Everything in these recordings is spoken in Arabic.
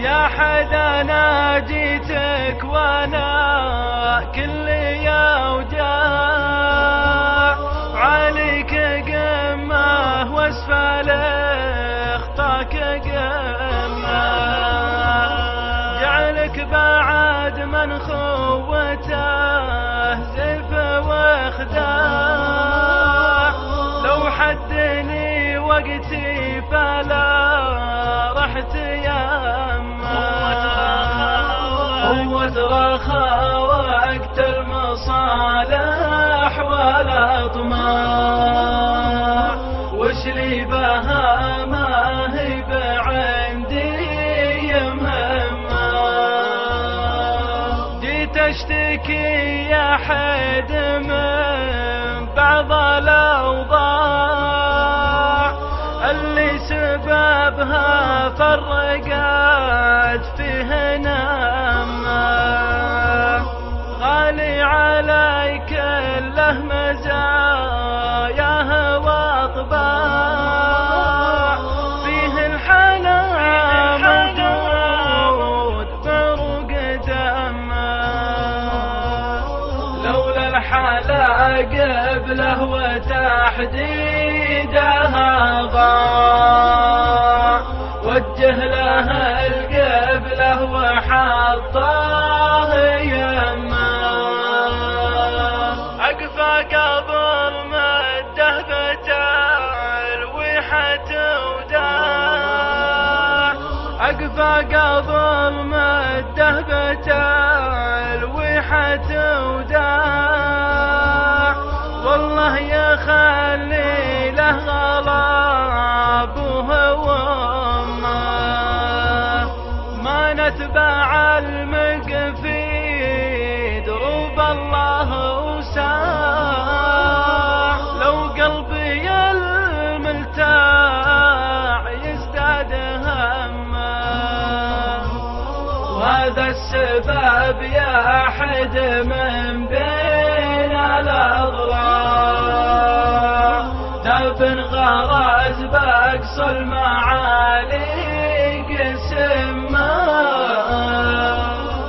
يا حد أنا جيتك وأنا كل يا وجاع عليك قمة واسفل اخطاك قمة. جعلك بعد من خوته زف واخداع لو حدني وقتي فلا رحت يما رخا وقت المصالح والاطماع وش لي بها؟ ما هي بعندي مهمة جيت أشتكي يا حد من بعض الأوضاع. اللي سببها فرقت فيه مزاياه واطباع فيه الحلا موجود فروق دمه لولا الحلا قبله وتحديدها ضاع. عقفه قبل مده الويحة وداع. والله يخلي له غلاب وهوامه ما نتبع وهذا السبب يا أحد من بين الأضلاع دفن غرز بأقصى المعالي قسمه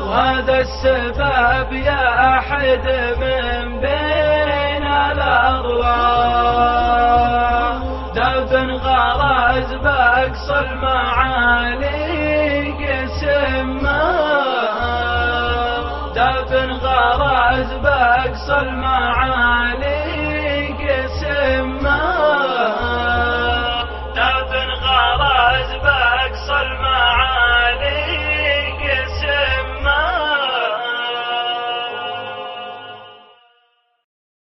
وهذا السبب يا أحد من فاز باقصى المعالي قسم دفن غرز باقصى المعالي قسم